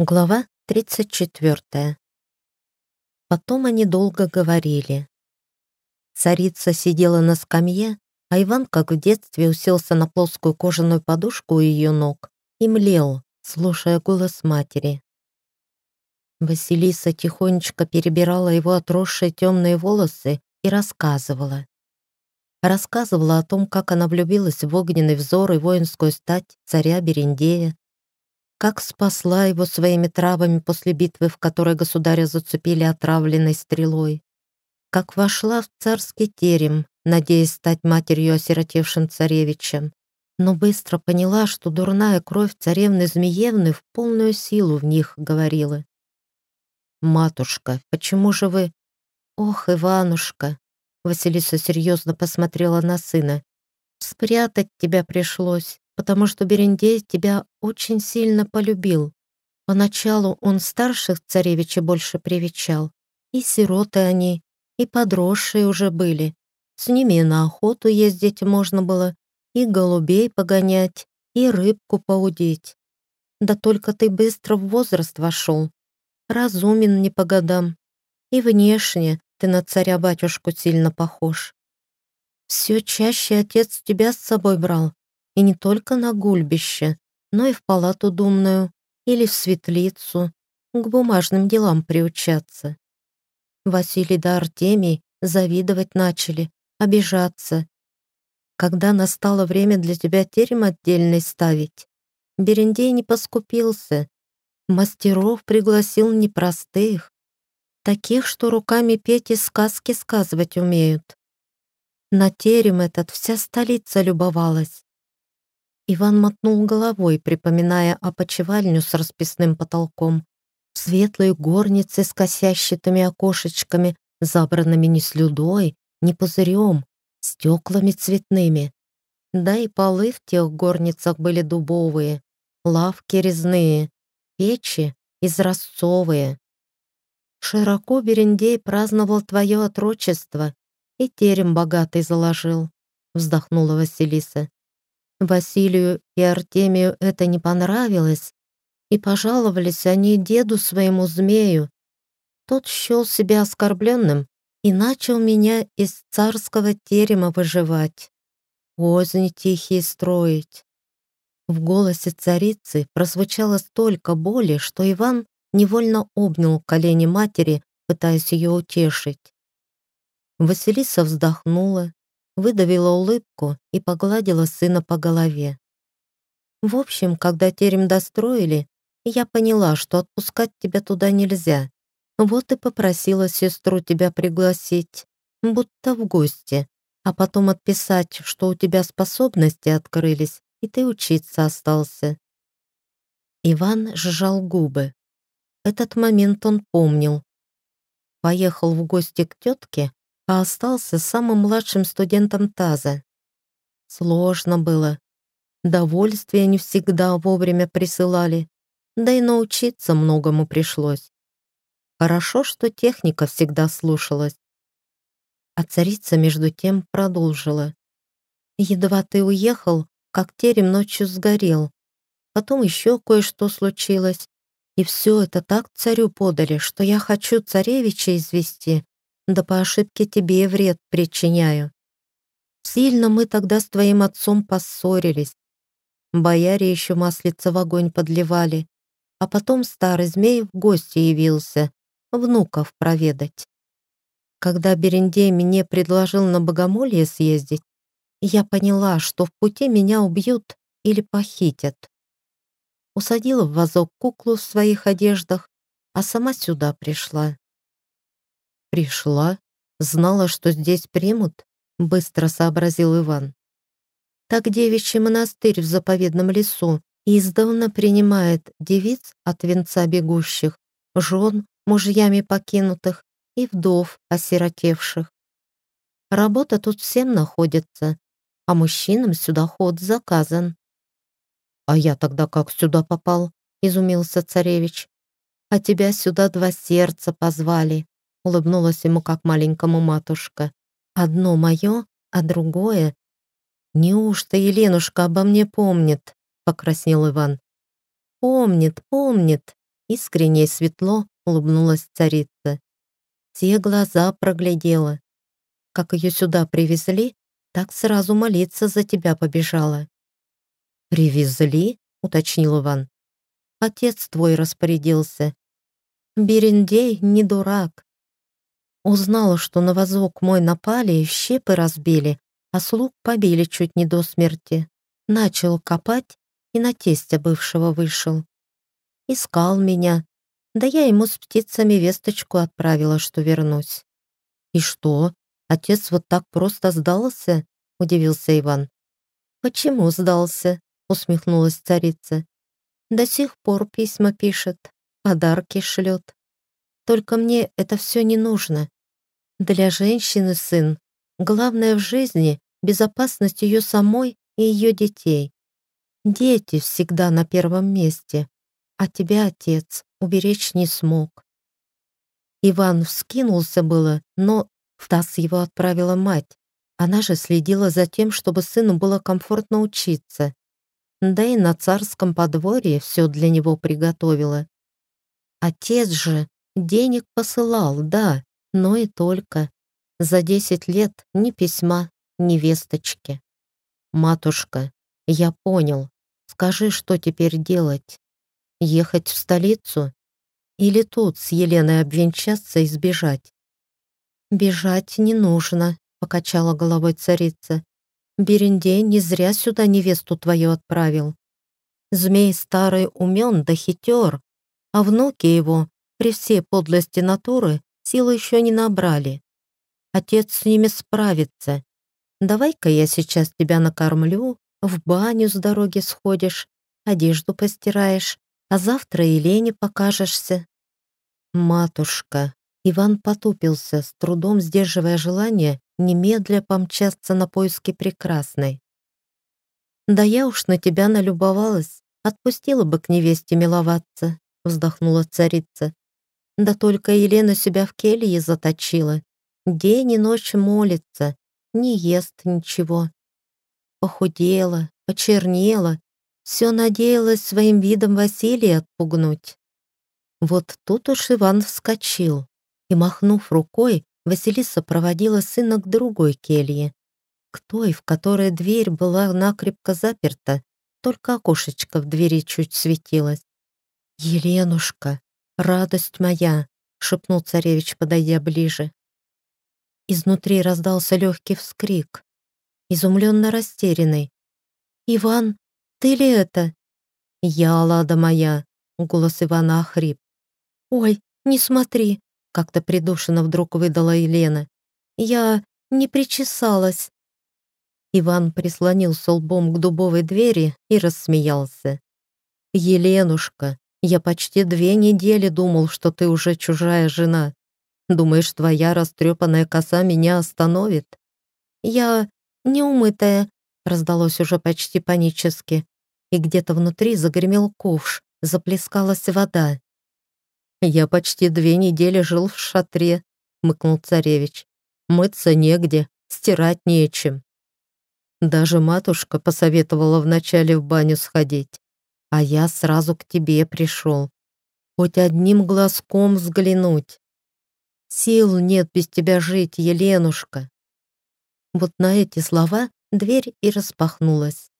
Глава 34. Потом они долго говорили. Царица сидела на скамье, а Иван, как в детстве, уселся на плоскую кожаную подушку у ее ног и млел, слушая голос матери. Василиса тихонечко перебирала его отросшие темные волосы и рассказывала. Рассказывала о том, как она влюбилась в огненный взор и воинскую стать царя Берендея, как спасла его своими травами после битвы, в которой государя зацепили отравленной стрелой, как вошла в царский терем, надеясь стать матерью осиротевшим царевичем, но быстро поняла, что дурная кровь царевны Змеевны в полную силу в них говорила. «Матушка, почему же вы...» «Ох, Иванушка!» Василиса серьезно посмотрела на сына. «Спрятать тебя пришлось потому что Берендей тебя очень сильно полюбил. Поначалу он старших царевича больше привечал. И сироты они, и подросшие уже были. С ними на охоту ездить можно было, и голубей погонять, и рыбку поудить. Да только ты быстро в возраст вошел. Разумен не по годам. И внешне ты на царя-батюшку сильно похож. Все чаще отец тебя с собой брал, и не только на гульбище, но и в палату думную или в светлицу, к бумажным делам приучаться. Василий да Артемий завидовать начали, обижаться. Когда настало время для тебя терем отдельный ставить, Берендей не поскупился, мастеров пригласил непростых, таких, что руками петь и сказки сказывать умеют. На терем этот вся столица любовалась. Иван мотнул головой, припоминая опочивальню с расписным потолком. Светлые горницы с косящими окошечками, забранными не слюдой, не пузырем, стеклами цветными. Да и полы в тех горницах были дубовые, лавки резные, печи изразцовые. Широко Берендей праздновал твое отрочество и терем богатый заложил, вздохнула Василиса. Василию и Артемию это не понравилось, и пожаловались они деду своему змею. Тот счел себя оскорбленным и начал меня из царского терема выживать, козни тихие строить. В голосе царицы прозвучало столько боли, что Иван невольно обнял колени матери, пытаясь ее утешить. Василиса вздохнула выдавила улыбку и погладила сына по голове. В общем, когда терем достроили, я поняла, что отпускать тебя туда нельзя. Вот и попросила сестру тебя пригласить, будто в гости, а потом отписать, что у тебя способности открылись, и ты учиться остался. Иван сжал губы. Этот момент он помнил. Поехал в гости к тетке, а остался самым младшим студентом ТАЗа. Сложно было. Довольствия не всегда вовремя присылали, да и научиться многому пришлось. Хорошо, что техника всегда слушалась. А царица между тем продолжила. «Едва ты уехал, как терем ночью сгорел. Потом еще кое-что случилось. И все это так царю подали, что я хочу царевича извести, да по ошибке тебе вред причиняю. Сильно мы тогда с твоим отцом поссорились. Бояре еще маслица в огонь подливали, а потом старый змей в гости явился, внуков проведать. Когда Берендей мне предложил на богомолье съездить, я поняла, что в пути меня убьют или похитят. Усадила в вазок куклу в своих одеждах, а сама сюда пришла. «Пришла? Знала, что здесь примут?» — быстро сообразил Иван. «Так девичий монастырь в заповедном лесу издавна принимает девиц от венца бегущих, жен, мужьями покинутых и вдов осиротевших. Работа тут всем находится, а мужчинам сюда ход заказан». «А я тогда как сюда попал?» — изумился царевич. «А тебя сюда два сердца позвали», улыбнулась ему как маленькому матушка. «Одно мое, а другое...» «Неужто Еленушка обо мне помнит?» — покраснел Иван. «Помнит, помнит. Искренне и светло улыбнулась царица. Те глаза проглядела. Как ее сюда привезли, так сразу молиться за тебя побежала. «Привезли?» — уточнил Иван. «Отец твой распорядился. Берендей не дурак. Узнала, что на вазок мой напали и щепы разбили, а слуг побили чуть не до смерти. Начал копать и на тестя бывшего вышел. Искал меня, да я ему с птицами весточку отправила, что вернусь. «И что, отец вот так просто сдался?» — удивился Иван. «Почему сдался?» — усмехнулась царица. «До сих пор письма пишет, подарки шлет. Только мне это все не нужно. Для женщины сын главное в жизни — безопасность ее самой и ее детей. Дети всегда на первом месте, а тебя, отец, уберечь не смог. Иван вскинулся было, но в таз его отправила мать. Она же следила за тем, чтобы сыну было комфортно учиться. Да и на царском подворье все для него приготовила. Отец же денег посылал, да, но и только. За десять лет ни письма, ни весточки. «Матушка, я понял. Скажи, что теперь делать? Ехать в столицу? Или тут с Еленой обвенчаться и сбежать?» «Бежать не нужно», — покачала головой царица. «Берендей не зря сюда невесту твою отправил. Змей старый умен да хитер, а внуки его, при всей подлости натуры, силы еще не набрали. Отец с ними справится, Давай-ка я сейчас тебя накормлю, в баню с дороги сходишь, одежду постираешь, а завтра Елене покажешься». «Матушка!» Иван потупился, с трудом сдерживая желание немедля помчаться на поиски прекрасной. «Да я уж на тебя налюбовалась, отпустила бы к невесте миловаться», вздохнула царица. «Да только Елена себя в келье заточила. День и ночь молится, не ест ничего. Похудела, почернела, все надеялась своим видом Василия отпугнуть. Вот тут уж Иван вскочил, и, махнув рукой, Василиса проводила сына к другой келье, к той, в которой дверь была накрепко заперта, только окошечко в двери чуть светилось. «Еленушка, радость моя!» — шепнул царевич, подойдя ближе. Изнутри раздался легкий вскрик, изумленно растерянный. «Иван, ты ли это?» «Я, Лада моя!» — голос Ивана охрип. «Ой, не смотри!» — как-то придушенно вдруг выдала Елена. «Я не причесалась!» Иван прислонился лбом к дубовой двери и рассмеялся. «Еленушка, я почти две недели думал, что ты уже чужая жена. Думаешь, твоя растрепанная коса меня остановит? Я неумытая, раздалось уже почти панически, и где-то внутри загремел ковш, заплескалась вода. «Я почти две недели жил в шатре», — мыкнул царевич. «Мыться негде, стирать нечем». Даже матушка посоветовала вначале в баню сходить, а я сразу к тебе пришел. Хоть одним глазком взглянуть. Сил нет без тебя жить, Еленушка. Вот на эти слова дверь и распахнулась.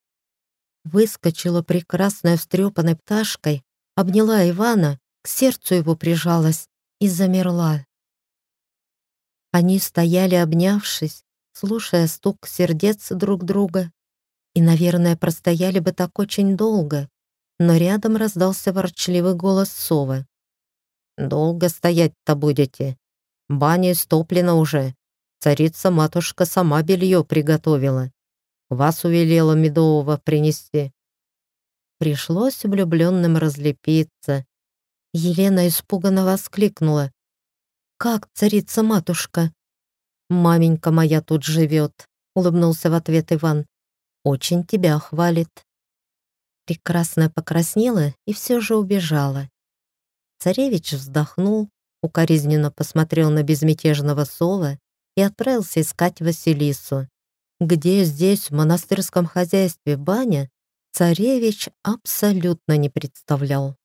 Выскочила прекрасная встрепанной пташкой, обняла Ивана, к сердцу его прижалась и замерла. Они стояли, обнявшись, слушая стук сердец друг друга, и, наверное, простояли бы так очень долго, но рядом раздался ворчливый голос совы. «Долго стоять-то будете? Баня истоплена уже. Царица-матушка сама белье приготовила. Вас увелела медового принести. Пришлось влюбленным разлепиться. Елена испуганно воскликнула. «Как царица-матушка?» «Маменька моя тут живет», — улыбнулся в ответ Иван. «Очень тебя хвалит». Прекрасная покраснела и все же убежала. Царевич вздохнул, укоризненно посмотрел на безмятежного Сова и отправился искать Василису. Где здесь, в монастырском хозяйстве, баня, царевич абсолютно не представлял.